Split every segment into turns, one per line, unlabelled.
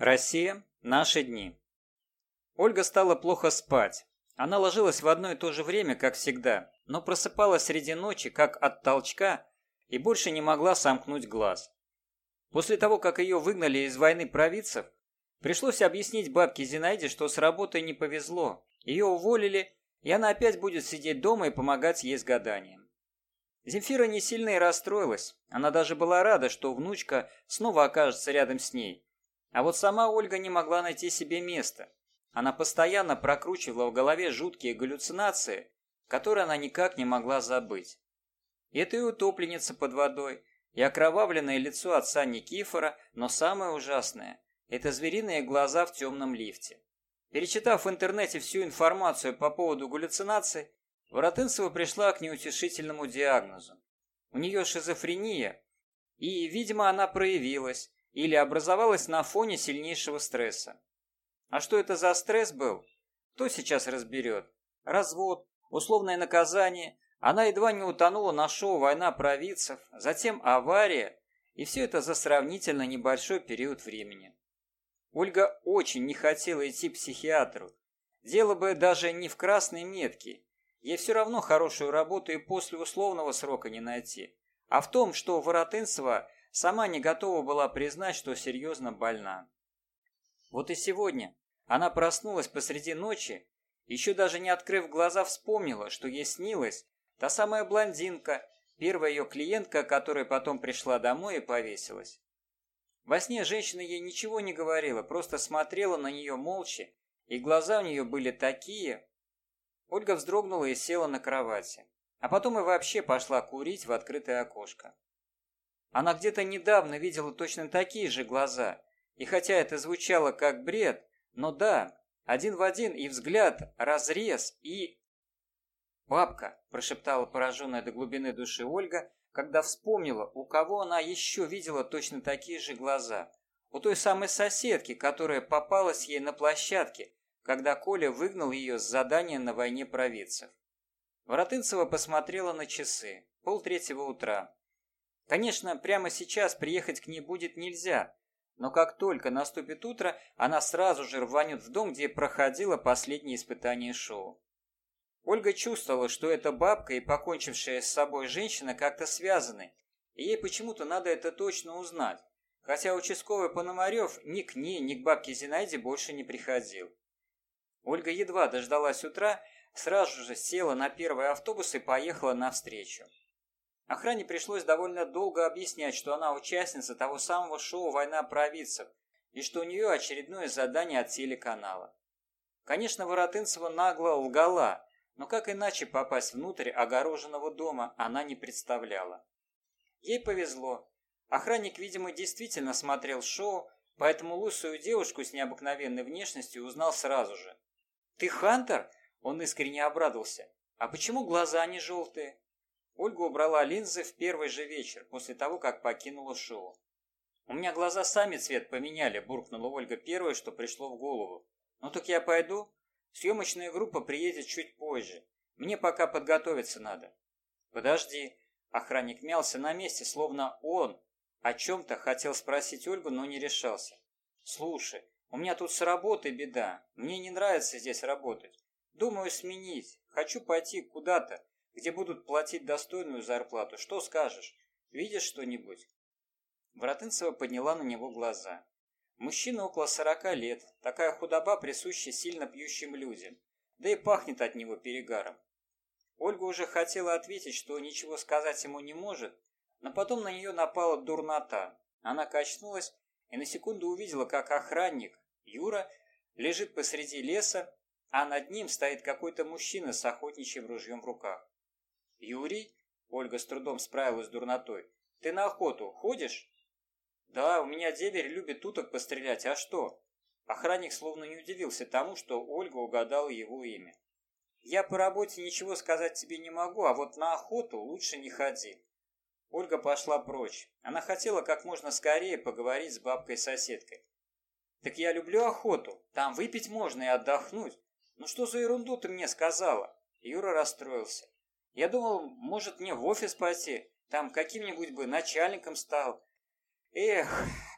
Россия. Наши дни. Ольга стала плохо спать. Она ложилась в одно и то же время, как всегда, но просыпалась среди ночи, как от толчка, и больше не могла сомкнуть глаз. После того, как ее выгнали из войны провидцев, пришлось объяснить бабке Зинаиде, что с работой не повезло. Ее уволили, и она опять будет сидеть дома и помогать ей с гаданием. Земфира не сильно и расстроилась. Она даже была рада, что внучка снова окажется рядом с ней – а вот сама Ольга не могла найти себе места. Она постоянно прокручивала в голове жуткие галлюцинации, которые она никак не могла забыть. Это и утопленница под водой, и окровавленное лицо отца Никифора, но самое ужасное – это звериные глаза в темном лифте. Перечитав в интернете всю информацию по поводу галлюцинаций, Воротынцева пришла к неутешительному диагнозу. У нее шизофрения, и, видимо, она проявилась, или образовалась на фоне сильнейшего стресса. А что это за стресс был? Кто сейчас разберет? Развод, условное наказание, она едва не утонула на шоу «Война провидцев», затем авария, и все это за сравнительно небольшой период времени. Ольга очень не хотела идти к психиатру. Дело бы даже не в красной метке. Ей все равно хорошую работу и после условного срока не найти. А в том, что Воротынцева сама не готова была признать, что серьезно больна. Вот и сегодня она проснулась посреди ночи, еще даже не открыв глаза, вспомнила, что ей снилась та самая блондинка, первая ее клиентка, которая потом пришла домой и повесилась. Во сне женщина ей ничего не говорила, просто смотрела на нее молча, и глаза у нее были такие... Ольга вздрогнула и села на кровати, а потом и вообще пошла курить в открытое окошко. Она где-то недавно видела точно такие же глаза, и хотя это звучало как бред, но да, один в один и взгляд, разрез, и... «Папка», – прошептала пораженная до глубины души Ольга, когда вспомнила, у кого она еще видела точно такие же глаза. У той самой соседки, которая попалась ей на площадке, когда Коля выгнал ее с задания на войне провидцев. Воротынцева посмотрела на часы. Полтретьего утра. Конечно, прямо сейчас приехать к ней будет нельзя, но как только наступит утро, она сразу же рванет в дом, где проходило последнее испытание шоу. Ольга чувствовала, что эта бабка и покончившая с собой женщина как-то связаны, и ей почему-то надо это точно узнать, хотя участковый Пономарев ни к ней, ни к бабке Зинаиде больше не приходил. Ольга едва дождалась утра, сразу же села на первый автобус и поехала навстречу. Охране пришлось довольно долго объяснять, что она участница того самого шоу «Война провидцев» и что у нее очередное задание от телеканала. Конечно, Воротынцева нагло лгала, но как иначе попасть внутрь огороженного дома она не представляла. Ей повезло. Охранник, видимо, действительно смотрел шоу, поэтому лысую девушку с необыкновенной внешностью узнал сразу же. «Ты Хантер?» – он искренне обрадовался. «А почему глаза не желтые?» Ольга убрала линзы в первый же вечер, после того, как покинула шоу. «У меня глаза сами цвет поменяли», – буркнула Ольга первое, что пришло в голову. «Ну так я пойду. Съемочная группа приедет чуть позже. Мне пока подготовиться надо». «Подожди». Охранник мялся на месте, словно он о чем-то хотел спросить Ольгу, но не решался. «Слушай, у меня тут с работой беда. Мне не нравится здесь работать. Думаю сменить. Хочу пойти куда-то, где будут платить достойную зарплату. Что скажешь? Видишь что-нибудь?» Воротынцева подняла на него глаза. Мужчина около сорока лет, такая худоба присуща сильно пьющим людям, да и пахнет от него перегаром. Ольга уже хотела ответить, что ничего сказать ему не может, но потом на нее напала дурнота. Она качнулась и на секунду увидела, как охранник, Юра, лежит посреди леса, а над ним стоит какой-то мужчина с охотничьим ружьем в руках. «Юрий?» – Ольга с трудом справилась с дурнотой. «Ты на охоту ходишь?» «Да, у меня деверь любит туток пострелять, а что?» Охранник словно не удивился тому, что Ольга угадала его имя. «Я по работе ничего сказать тебе не могу, а вот на охоту лучше не ходи». Ольга пошла прочь. Она хотела как можно скорее поговорить с бабкой-соседкой. «Так я люблю охоту. Там выпить можно и отдохнуть. Ну что за ерунду ты мне сказала?» Юра расстроился. Я думал, может мне в офис пойти, там каким-нибудь бы начальником стал. Эх,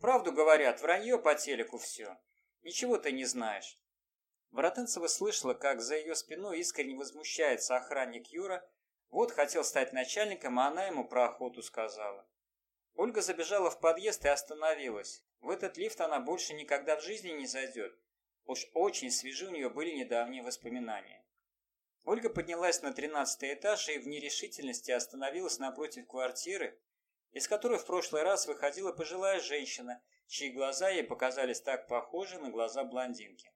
Правду говорят, вранье по телеку все. Ничего ты не знаешь. Воротынцева слышала, как за ее спиной искренне возмущается охранник Юра. Вот хотел стать начальником, а она ему про охоту сказала. Ольга забежала в подъезд и остановилась. В этот лифт она больше никогда в жизни не зайдет. Уж очень свежи у нее были недавние воспоминания. Ольга поднялась на тринадцатый этаж и в нерешительности остановилась напротив квартиры, из которой в прошлый раз выходила пожилая женщина, чьи глаза ей показались так похожи на глаза блондинки.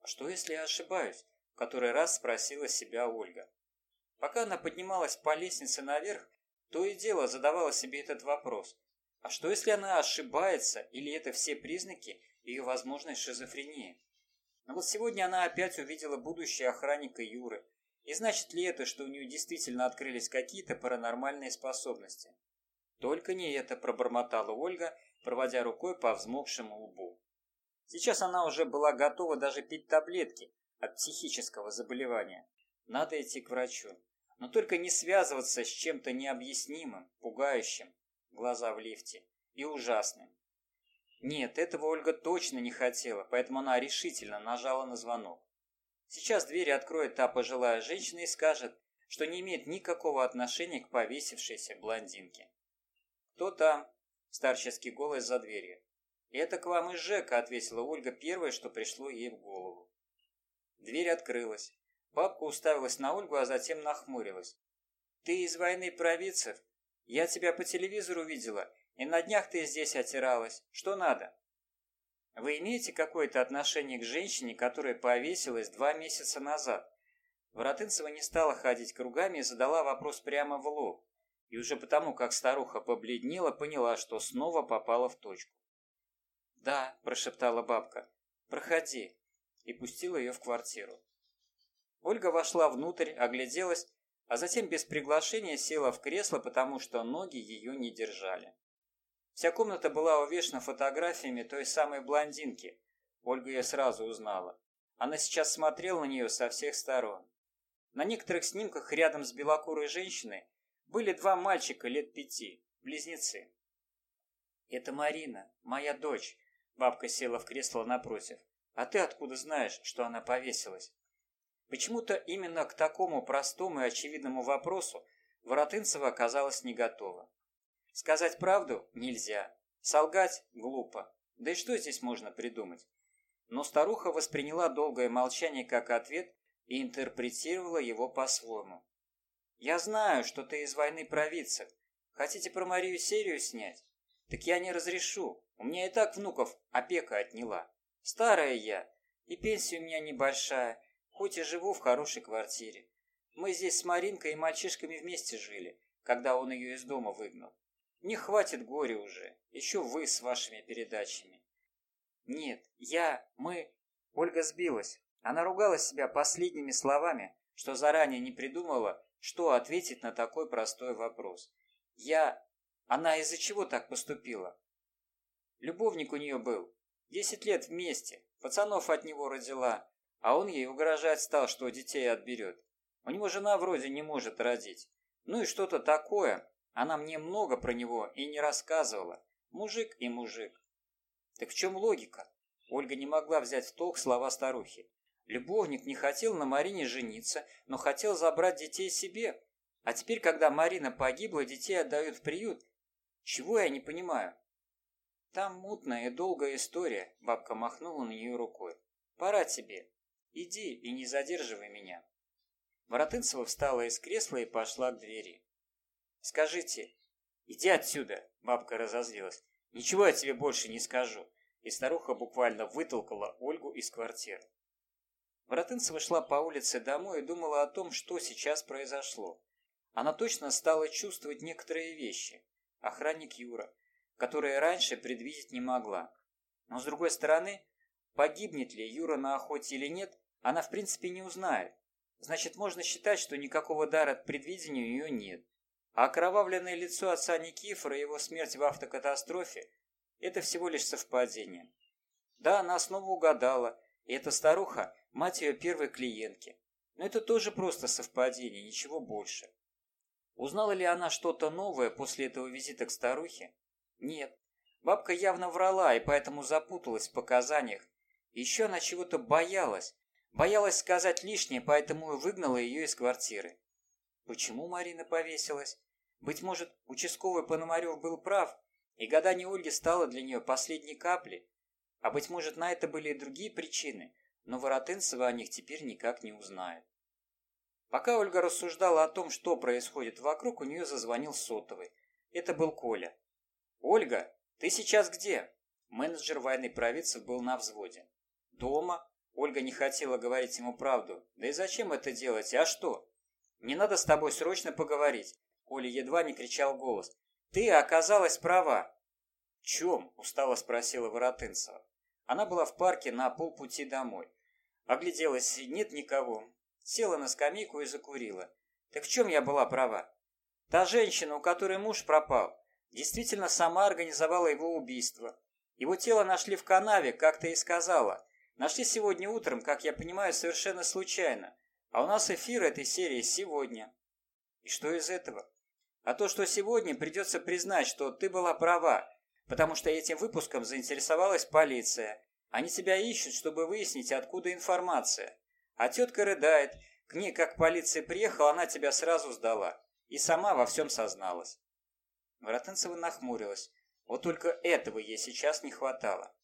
«А что, если я ошибаюсь?» – в который раз спросила себя Ольга. Пока она поднималась по лестнице наверх, то и дело задавала себе этот вопрос. А что, если она ошибается, или это все признаки ее возможной шизофрении? Но вот сегодня она опять увидела будущее охранника Юры. И значит ли это, что у нее действительно открылись какие-то паранормальные способности? Только не это, пробормотала Ольга, проводя рукой по взмокшему лбу. Сейчас она уже была готова даже пить таблетки от психического заболевания. Надо идти к врачу. Но только не связываться с чем-то необъяснимым, пугающим, глаза в лифте, и ужасным. Нет, этого Ольга точно не хотела, поэтому она решительно нажала на звонок. Сейчас дверь откроет та пожилая женщина и скажет, что не имеет никакого отношения к повесившейся блондинке. «Кто там?» – старческий голос за дверью. «Это к вам из ЖЭКа», – ответила Ольга первое, что пришло ей в голову. Дверь открылась. Бабка уставилась на Ольгу, а затем нахмурилась. «Ты из войны провидцев? Я тебя по телевизору видела, и на днях ты здесь отиралась. Что надо?» «Вы имеете какое-то отношение к женщине, которая повесилась два месяца назад?» Воротынцева не стала ходить кругами и задала вопрос прямо в лоб. И уже потому, как старуха побледнела, поняла, что снова попала в точку. «Да», – прошептала бабка, – «проходи», и пустила ее в квартиру. Ольга вошла внутрь, огляделась, а затем без приглашения села в кресло, потому что ноги ее не держали. Вся комната была увешана фотографиями той самой блондинки. Ольга ее сразу узнала. Она сейчас смотрела на нее со всех сторон. На некоторых снимках рядом с белокурой женщиной были два мальчика лет пяти, близнецы. «Это Марина, моя дочь», – бабка села в кресло напротив. «А ты откуда знаешь, что она повесилась?» Почему-то именно к такому простому и очевидному вопросу Воротынцева оказалась не готова. Сказать правду нельзя, солгать глупо, да и что здесь можно придумать? Но старуха восприняла долгое молчание как ответ и интерпретировала его по-своему. «Я знаю, что ты из войны провидцев. Хотите про Марию серию снять? Так я не разрешу. У меня и так внуков опека отняла. Старая я, и пенсия у меня небольшая, хоть и живу в хорошей квартире. Мы здесь с Маринкой и мальчишками вместе жили, когда он ее из дома выгнал. Не хватит горя уже, еще вы с вашими передачами. Нет, я, мы... Ольга сбилась. Она ругала себя последними словами, что заранее не придумала, что ответить на такой простой вопрос. Я... Она из-за чего так поступила? Любовник у нее был. Десять лет вместе. Пацанов от него родила. А он ей угрожать стал, что детей отберет. У него жена вроде не может родить. Ну и что-то такое. Она мне много про него и не рассказывала. Мужик и мужик. Так в чем логика? Ольга не могла взять в толк слова старухи. Любовник не хотел на Марине жениться, но хотел забрать детей себе. А теперь, когда Марина погибла, детей отдают в приют. Чего я не понимаю? Там мутная и долгая история, бабка махнула на нее рукой. Пора тебе. Иди и не задерживай меня». Воротынцева встала из кресла и пошла к двери. «Скажите, иди отсюда!» – бабка разозлилась. «Ничего я тебе больше не скажу!» И старуха буквально вытолкала Ольгу из квартиры. Воротынцева шла по улице домой и думала о том, что сейчас произошло. Она точно стала чувствовать некоторые вещи. Охранник Юра, которые раньше предвидеть не могла. Но с другой стороны, погибнет ли Юра на охоте или нет, она в принципе не узнает. Значит, можно считать, что никакого дара к предвидению у нее нет. Окровавленное лицо отца Никифора и его смерть в автокатастрофе – это всего лишь совпадение. Да, она снова угадала, и эта старуха – мать ее первой клиентки. Но это тоже просто совпадение, ничего больше. Узнала ли она что-то новое после этого визита к старухе? Нет. Бабка явно врала и поэтому запуталась в показаниях. Еще она чего-то боялась. Боялась сказать лишнее, поэтому и выгнала ее из квартиры. Почему Марина повесилась? Быть может, участковый Пономарев был прав, и гадание Ольги стало для нее последней каплей. А быть может, на это были и другие причины, но Воротынцева о них теперь никак не узнает. Пока Ольга рассуждала о том, что происходит вокруг, у нее зазвонил сотовый. Это был Коля. «Ольга, ты сейчас где?» Менеджер военной провидцев был на взводе. «Дома?» Ольга не хотела говорить ему правду. «Да и зачем это делать? А что?» «Мне надо с тобой срочно поговорить». Коля едва не кричал голос. «Ты оказалась права». «В чем?» – устало спросила Воротынцева. Она была в парке на полпути домой. Огляделась, нет никого. Села на скамейку и закурила. Так в чем я была права? Та женщина, у которой муж пропал, действительно сама организовала его убийство. Его тело нашли в канаве, как ты и сказала. Нашли сегодня утром, как я понимаю, совершенно случайно. А у нас эфир этой серии сегодня. И что из этого? А то, что сегодня придется признать, что ты была права, потому что этим выпуском заинтересовалась полиция. Они тебя ищут, чтобы выяснить, откуда информация. А тетка рыдает. К ней, как полиция приехала, она тебя сразу сдала. И сама во всем созналась. Воротынцева нахмурилась. Вот только этого ей сейчас не хватало.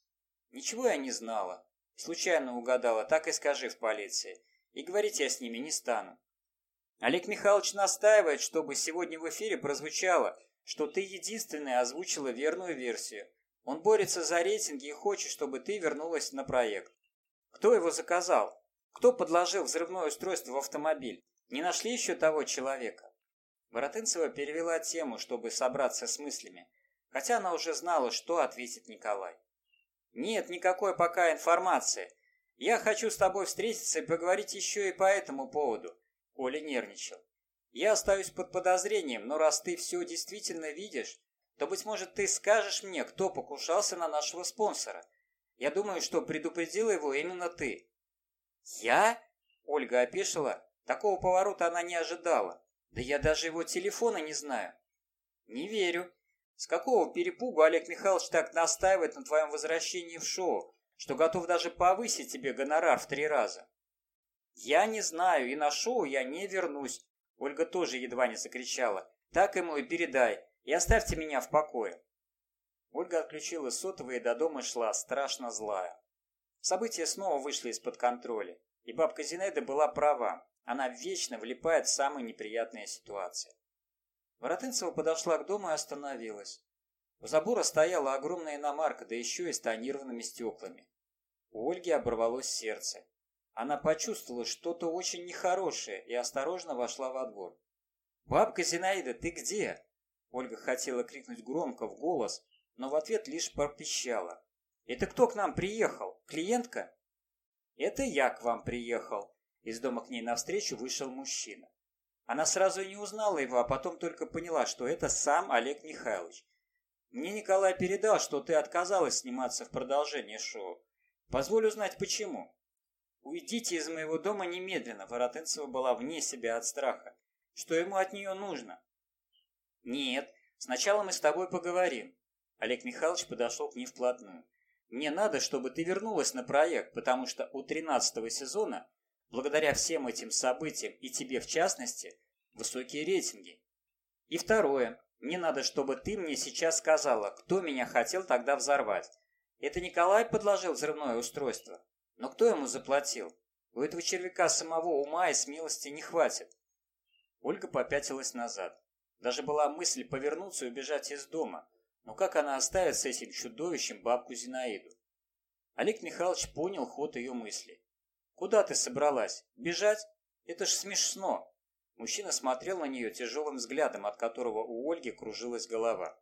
Ничего я не знала. Случайно угадала, так и скажи в полиции. И говорить я с ними не стану. Олег Михайлович настаивает, чтобы сегодня в эфире прозвучало, что ты единственная озвучила верную версию. Он борется за рейтинги и хочет, чтобы ты вернулась на проект. Кто его заказал? Кто подложил взрывное устройство в автомобиль? Не нашли еще того человека? Воротынцева перевела тему, чтобы собраться с мыслями, хотя она уже знала, что ответит Николай. «Нет никакой пока информации. Я хочу с тобой встретиться и поговорить еще и по этому поводу», – Коля нервничал. «Я остаюсь под подозрением, но раз ты все действительно видишь, то, быть может, ты скажешь мне, кто покушался на нашего спонсора. Я думаю, что предупредила его именно ты. «Я?» – Ольга опешила. Такого поворота она не ожидала. «Да я даже его телефона не знаю». «Не верю. С какого перепугу Олег Михайлович так настаивает на твоем возвращении в шоу, что готов даже повысить тебе гонорар в три раза?» «Я не знаю, и на шоу я не вернусь», – Ольга тоже едва не закричала. «Так ему и передай, и оставьте меня в покое». Ольга отключила сотовый и до дома шла, страшно злая. События снова вышли из-под контроля, и бабка Зинаида была права. Она вечно влипает в самые неприятные ситуации. Воротынцева подошла к дому и остановилась. У забора стояла огромная иномарка, да еще и с тонированными стеклами. У Ольги оборвалось сердце. Она почувствовала что-то очень нехорошее и осторожно вошла во двор. «Бабка Зинаида, ты где?» Ольга хотела крикнуть громко в голос, но в ответ лишь пропищала. «Это кто к нам приехал? Клиентка?» «Это я к вам приехал». Из дома к ней навстречу вышел мужчина. Она сразу не узнала его, а потом только поняла, что это сам Олег Михайлович. «Мне Николай передал, что ты отказалась сниматься в продолжении шоу. Позволю узнать, почему». «Уйдите из моего дома немедленно», Воротынцева была вне себя от страха. «Что ему от нее нужно?» «Нет, сначала мы с тобой поговорим». Олег Михайлович подошел к ней вплотную. Мне надо, чтобы ты вернулась на проект, потому что у тринадцатого сезона, благодаря всем этим событиям и тебе в частности, высокие рейтинги. И второе. Мне надо, чтобы ты мне сейчас сказала, кто меня хотел тогда взорвать. Это Николай подложил взрывное устройство. Но кто ему заплатил? У этого червяка самого ума и смелости не хватит. Ольга попятилась назад. Даже была мысль повернуться и убежать из дома, но как она оставит с этим чудовищем бабку Зинаиду? Олег Михайлович понял ход ее мысли. «Куда ты собралась? Бежать? Это ж смешно!» Мужчина смотрел на нее тяжелым взглядом, от которого у Ольги кружилась голова.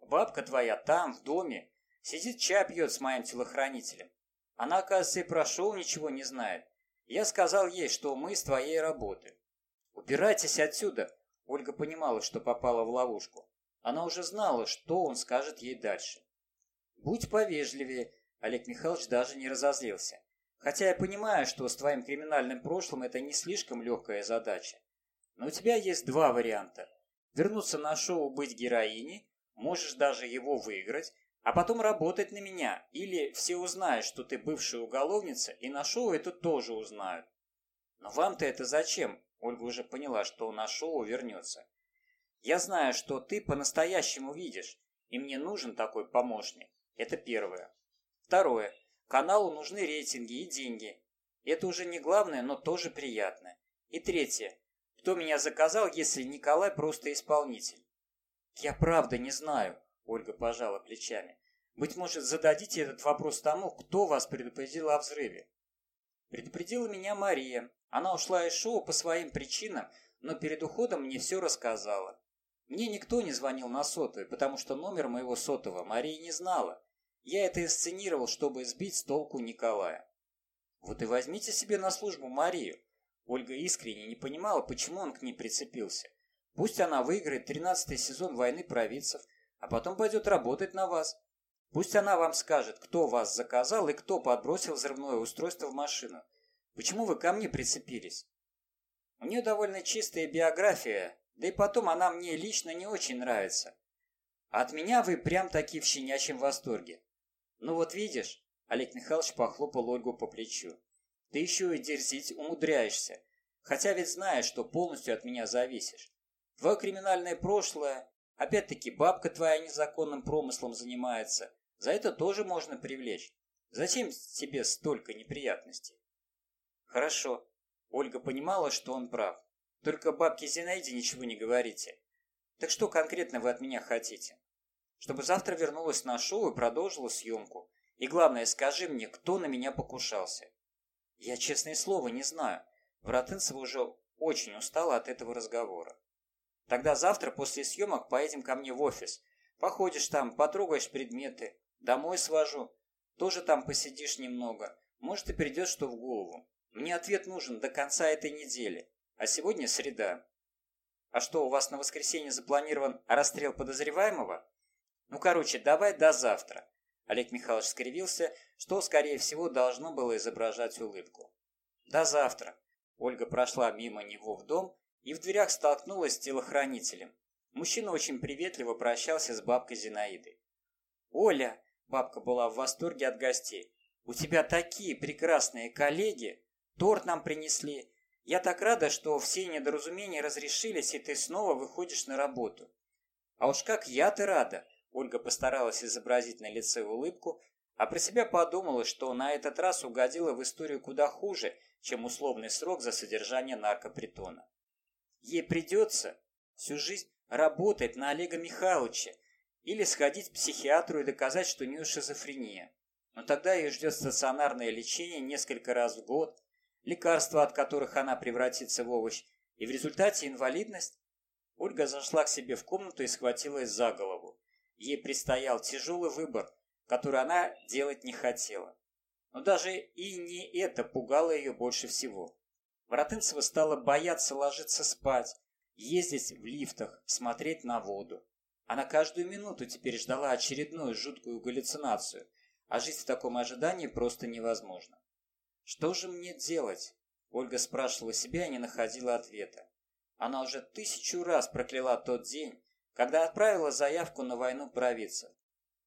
«Бабка твоя там, в доме, сидит чай пьет с моим телохранителем. Она, оказывается, и прошел ничего не знает. Я сказал ей, что мы с твоей работы. Убирайтесь отсюда!» Ольга понимала, что попала в ловушку. Она уже знала, что он скажет ей дальше. «Будь повежливее», — Олег Михайлович даже не разозлился. «Хотя я понимаю, что с твоим криминальным прошлым это не слишком легкая задача. Но у тебя есть два варианта. Вернуться на шоу «Быть героиней», можешь даже его выиграть, А потом работать на меня, или все узнают, что ты бывшая уголовница, и на шоу это тоже узнают. Но вам-то это зачем? Ольга уже поняла, что на шоу вернется. Я знаю, что ты по-настоящему видишь, и мне нужен такой помощник. Это первое. Второе. Каналу нужны рейтинги и деньги. Это уже не главное, но тоже приятно. И третье. Кто меня заказал, если Николай просто исполнитель? Я правда не знаю, Ольга пожала плечами. Быть может, зададите этот вопрос тому, кто вас предупредил о взрыве. Предупредила меня Мария. Она ушла из шоу по своим причинам, но перед уходом мне все рассказала. Мне никто не звонил на сотовый, потому что номер моего сотового Мария не знала. Я это инсценировал, чтобы сбить с толку Николая. Вот и возьмите себе на службу Марию. Ольга искренне не понимала, почему он к ней прицепился. Пусть она выиграет тринадцатый сезон «Войны провидцев», а потом пойдет работать на вас. Пусть она вам скажет, кто вас заказал и кто подбросил взрывное устройство в машину. Почему вы ко мне прицепились? У нее довольно чистая биография, да и потом она мне лично не очень нравится. От меня вы прям-таки в щенячьем восторге. Ну вот видишь, Олег Михайлович похлопал Ольгу по плечу. Ты еще и дерзить умудряешься, хотя ведь знаешь, что полностью от меня зависишь. Твое криминальное прошлое, опять-таки бабка твоя незаконным промыслом занимается, за это тоже можно привлечь. Зачем тебе столько неприятностей? Хорошо. Ольга понимала, что он прав. Только бабке Зинаиде ничего не говорите. Так что конкретно вы от меня хотите? Чтобы завтра вернулась на шоу и продолжила съемку. И главное, скажи мне, кто на меня покушался. Я, честное слово, не знаю. Воротынцева уже очень устала от этого разговора. Тогда завтра после съемок поедем ко мне в офис. Походишь там, потрогаешь предметы, Домой свожу. Тоже там посидишь немного. Может, и придет что в голову. Мне ответ нужен до конца этой недели. А сегодня среда. А что, у вас на воскресенье запланирован расстрел подозреваемого? Ну, короче, давай до завтра. Олег Михайлович скривился, что, скорее всего, должно было изображать улыбку. До завтра. Ольга прошла мимо него в дом и в дверях столкнулась с телохранителем. Мужчина очень приветливо прощался с бабкой Зинаидой. «Оля, Бабка была в восторге от гостей. «У тебя такие прекрасные коллеги! Торт нам принесли. Я так рада, что все недоразумения разрешились, и ты снова выходишь на работу». «А уж как я-то рада!» Ольга постаралась изобразить на лице улыбку, а про себя подумала, что на этот раз угодила в историю куда хуже, чем условный срок за содержание наркопритона. Ей придется всю жизнь работать на Олега Михайловича, или сходить к психиатру и доказать, что у нее шизофрения. Но тогда ее ждет стационарное лечение несколько раз в год, лекарства от которых она превратится в овощ, и в результате инвалидность. Ольга зашла к себе в комнату и схватилась за голову. Ей предстоял тяжелый выбор, который она делать не хотела. Но даже и не это пугало ее больше всего. Воротынцева стала бояться ложиться спать, ездить в лифтах, смотреть на воду. Она каждую минуту теперь ждала очередную жуткую галлюцинацию, а жить в таком ожидании просто невозможно. «Что же мне делать?» Ольга спрашивала себя и не находила ответа. Она уже тысячу раз прокляла тот день, когда отправила заявку на войну провидцев.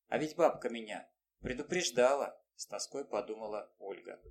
А ведь бабка меня предупреждала, с тоской подумала Ольга.